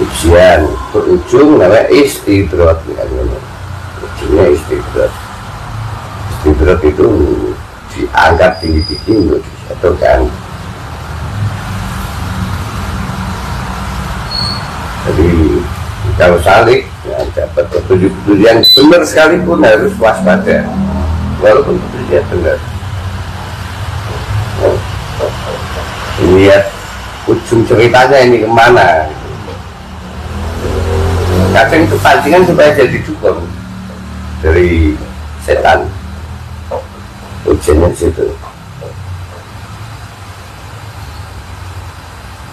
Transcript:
ujian. Berujung namanya istidrot kan ujungnya istidrot istidrot itu dianggap tinggi-tinggi untuk disatukan jadi kalau salik ya, dapat petunjuk-petunjuk yang benar sekalipun harus waspada. Walaupun petunjuknya benar. Lihat ujung ceritanya ini ke mana kadang itu pancingan supaya jadi dukun dari setan. Ujiannya situ